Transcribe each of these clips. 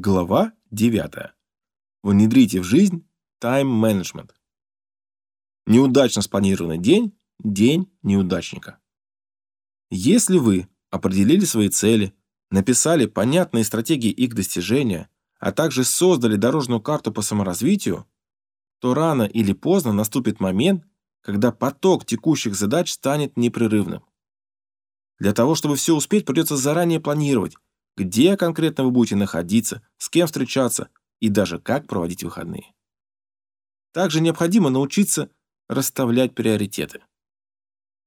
Глава 9. Внедрите в жизнь тайм-менеджмент. Неудачно спланированный день – день неудачника. Если вы определили свои цели, написали понятные стратегии их достижения, а также создали дорожную карту по саморазвитию, то рано или поздно наступит момент, когда поток текущих задач станет непрерывным. Для того, чтобы все успеть, придется заранее планировать, где конкретно вы будете находиться, с кем встречаться и даже как проводить выходные. Также необходимо научиться расставлять приоритеты.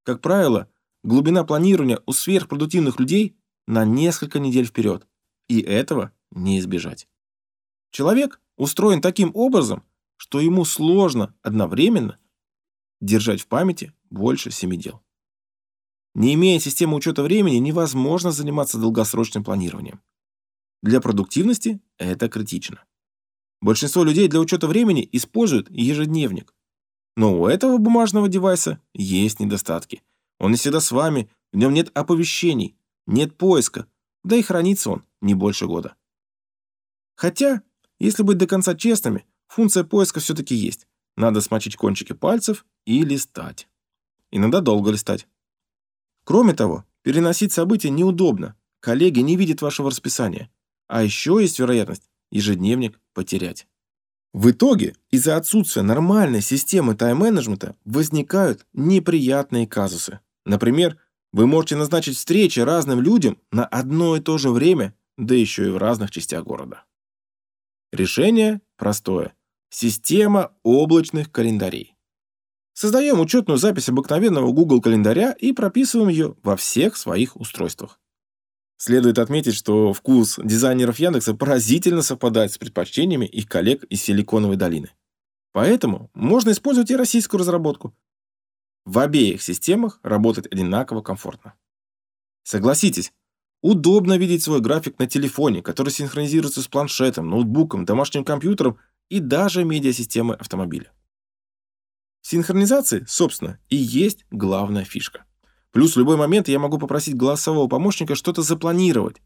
Как правило, глубина планирования у сверхпродуктивных людей на несколько недель вперед, и этого не избежать. Человек устроен таким образом, что ему сложно одновременно держать в памяти больше семи дел. Не имея системы учета времени, невозможно заниматься долгосрочным планированием. Для продуктивности это критично. Большинство людей для учета времени используют ежедневник. Но у этого бумажного девайса есть недостатки. Он не всегда с вами, в нем нет оповещений, нет поиска, да и хранится он не больше года. Хотя, если быть до конца честными, функция поиска все-таки есть. Надо смочить кончики пальцев и листать. Иногда долго листать. Кроме того, переносить события неудобно, коллеги не видят вашего расписания, а еще есть вероятность ежедневник потерять. В итоге, из-за отсутствия нормальной системы тайм-менеджмента возникают неприятные казусы. Например, вы можете назначить встречи разным людям на одно и то же время, да еще и в разных частях города. Решение простое. Система облачных календарей. Создаем учетную запись обыкновенного Google календаря и прописываем ее во всех своих устройствах. Следует отметить, что вкус дизайнеров Яндекса поразительно совпадает с предпочтениями их коллег из Силиконовой долины. Поэтому можно использовать и российскую разработку. В обеих системах работать одинаково комфортно. Согласитесь, удобно видеть свой график на телефоне, который синхронизируется с планшетом, ноутбуком, домашним компьютером и даже медиасистемой автомобиля. Синхронизации, собственно, и есть главная фишка. Плюс в любой момент я могу попросить голосового помощника что-то запланировать,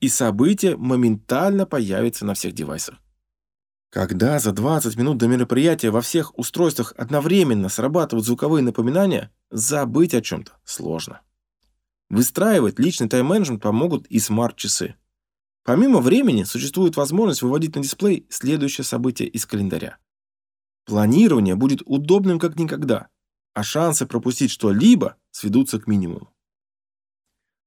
и событие моментально появится на всех девайсах. Когда за 20 минут до мероприятия во всех устройствах одновременно срабатывают звуковые напоминания, забыть о чем-то сложно. Выстраивать личный тайм-менеджмент помогут и смарт-часы. Помимо времени, существует возможность выводить на дисплей следующее событие из календаря. Планирование будет удобным как никогда, а шансы пропустить что-либо сведутся к минимуму.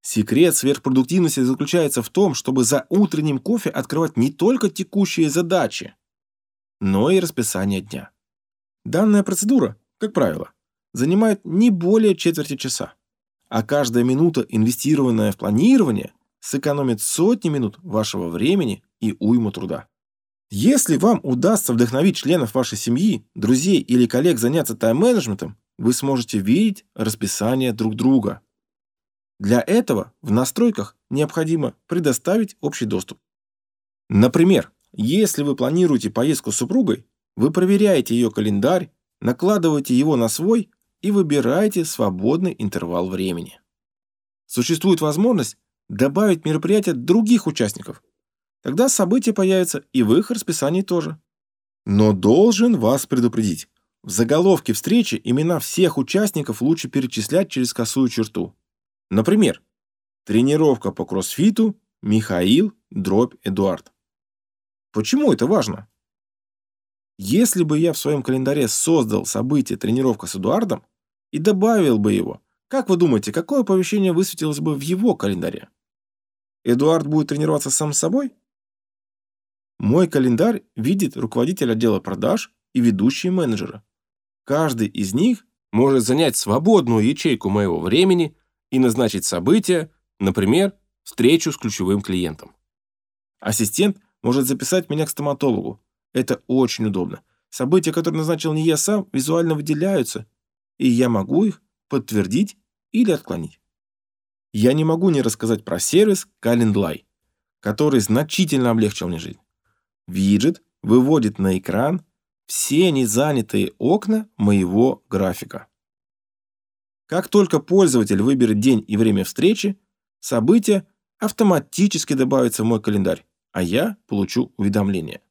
Секрет сверхпродуктивности заключается в том, чтобы за утренним кофе открывать не только текущие задачи, но и расписание дня. Данная процедура, как правило, занимает не более четверти часа, а каждая минута, инвестированная в планирование, сэкономит сотни минут вашего времени и уйму труда. Если вам удастся вдохновить членов вашей семьи, друзей или коллег заняться тайм-менеджментом, вы сможете видеть расписание друг друга. Для этого в настройках необходимо предоставить общий доступ. Например, если вы планируете поездку с супругой, вы проверяете ее календарь, накладываете его на свой и выбираете свободный интервал времени. Существует возможность добавить мероприятия других участников, Тогда события появятся и в их расписании тоже. Но должен вас предупредить. В заголовке встречи имена всех участников лучше перечислять через косую черту. Например, тренировка по кроссфиту Михаил дробь Эдуард. Почему это важно? Если бы я в своем календаре создал событие тренировка с Эдуардом и добавил бы его, как вы думаете, какое оповещение высветилось бы в его календаре? Эдуард будет тренироваться сам с собой? Мой календарь видит руководитель отдела продаж и ведущие менеджеры. Каждый из них может занять свободную ячейку моего времени и назначить событие, например, встречу с ключевым клиентом. Ассистент может записать меня к стоматологу. Это очень удобно. События, которые назначил не я сам, визуально выделяются, и я могу их подтвердить или отклонить. Я не могу не рассказать про сервис Calendly, который значительно облегчил мне жизнь. Виджет выводит на экран все незанятые окна моего графика. Как только пользователь выберет день и время встречи, событие автоматически добавится в мой календарь, а я получу уведомление.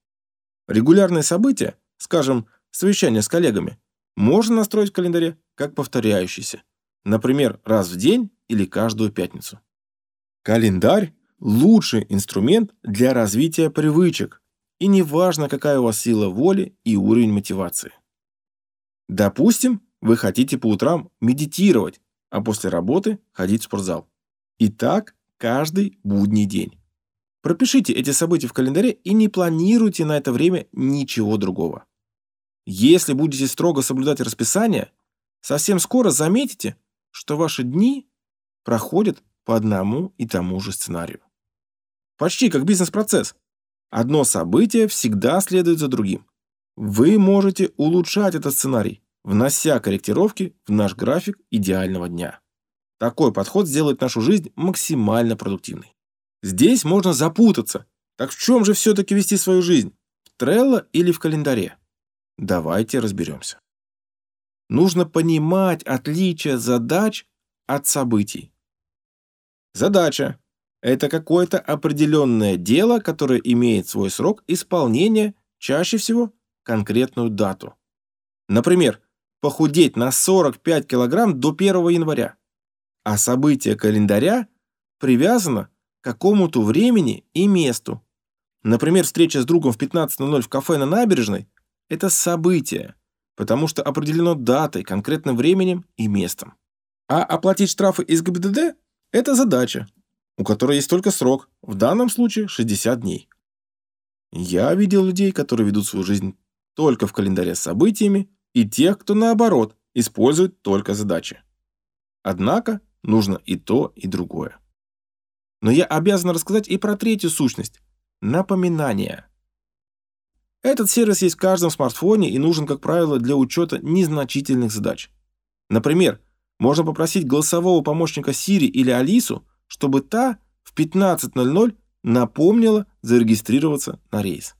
Регулярные события, скажем, совещание с коллегами, можно настроить в календаре как повторяющиеся, например, раз в день или каждую пятницу. Календарь – лучший инструмент для развития привычек, и неважно, какая у вас сила воли и уровень мотивации. Допустим, вы хотите по утрам медитировать, а после работы ходить в спортзал. И так каждый будний день. Пропишите эти события в календаре и не планируйте на это время ничего другого. Если будете строго соблюдать расписание, совсем скоро заметите, что ваши дни проходят по одному и тому же сценарию. Почти как бизнес-процесс. Одно событие всегда следует за другим. Вы можете улучшать этот сценарий, внося корректировки в наш график идеального дня. Такой подход сделает нашу жизнь максимально продуктивной. Здесь можно запутаться. Так в чем же все-таки вести свою жизнь? В Trello или в календаре? Давайте разберемся. Нужно понимать отличие задач от событий. Задача – это какое-то определенное дело, которое имеет свой срок исполнения, чаще всего конкретную дату. Например, похудеть на 45 килограмм до 1 января. А событие календаря привязано к какому-то времени и месту. Например, встреча с другом в 15.00 в кафе на набережной – это событие, потому что определено датой, конкретным временем и местом. А оплатить штрафы из ГБДД – это задача, у которой есть только срок, в данном случае 60 дней. Я видел людей, которые ведут свою жизнь только в календаре с событиями, и тех, кто наоборот, использует только задачи. Однако нужно и то, и другое. Но я обязан рассказать и про третью сущность – напоминание. Этот сервис есть в каждом смартфоне и нужен, как правило, для учета незначительных задач. Например, можно попросить голосового помощника Siri или Алису, чтобы та в 15.00 напомнила зарегистрироваться на рейс.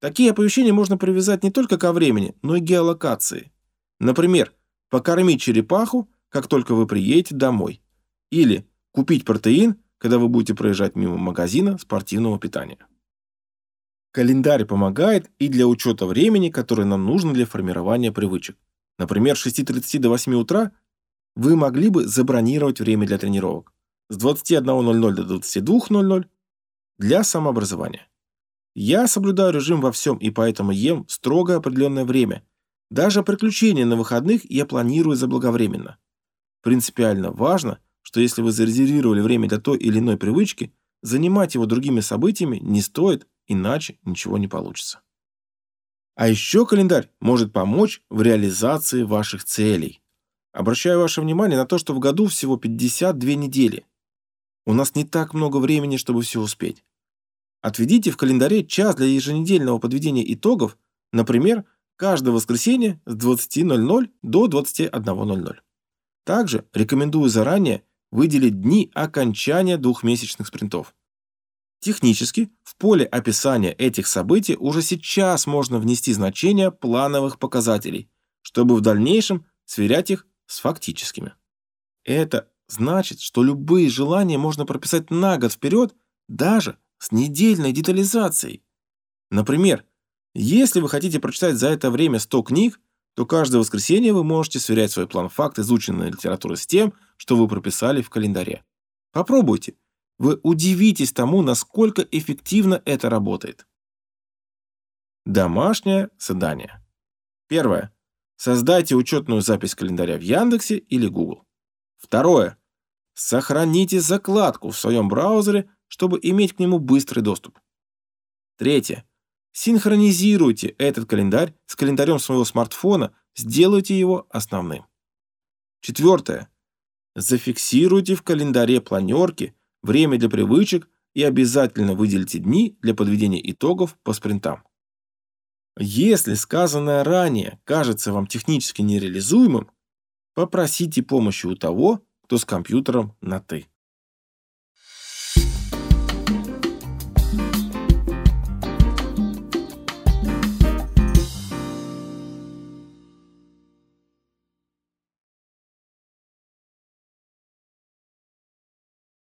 Такие оповещения можно привязать не только ко времени, но и геолокации. Например, покормить черепаху, как только вы приедете домой. Или купить протеин, когда вы будете проезжать мимо магазина спортивного питания. Календарь помогает и для учета времени, которое нам нужно для формирования привычек. Например, с 6.30 до 8 утра вы могли бы забронировать время для тренировок. С 21.00 до 22.00 для самообразования. Я соблюдаю режим во всем и поэтому ем строго определенное время. Даже приключения на выходных я планирую заблаговременно. Принципиально важно, что если вы зарезервировали время для той или иной привычки, занимать его другими событиями не стоит, иначе ничего не получится. А еще календарь может помочь в реализации ваших целей. Обращаю ваше внимание на то, что в году всего 52 недели. У нас не так много времени, чтобы все успеть. Отведите в календаре час для еженедельного подведения итогов, например, каждое воскресенье с 20.00 до 21.00. Также рекомендую заранее выделить дни окончания двухмесячных спринтов. Технически, в поле описания этих событий уже сейчас можно внести значение плановых показателей, чтобы в дальнейшем сверять их с фактическими. Это значит, что любые желания можно прописать на год вперед, даже с недельной детализацией. Например, если вы хотите прочитать за это время 100 книг, то каждое воскресенье вы можете сверять свой план факт изученной литературы с тем, что вы прописали в календаре. Попробуйте. Вы удивитесь тому, насколько эффективно это работает. Домашнее задание. Первое. Создайте учетную запись календаря в Яндексе или Google. Второе. Сохраните закладку в своем браузере чтобы иметь к нему быстрый доступ. Третье. Синхронизируйте этот календарь с календарем своего смартфона, сделайте его основным. Четвертое. Зафиксируйте в календаре планерки время для привычек и обязательно выделите дни для подведения итогов по спринтам. Если сказанное ранее кажется вам технически нереализуемым, попросите помощи у того, кто с компьютером на «ты».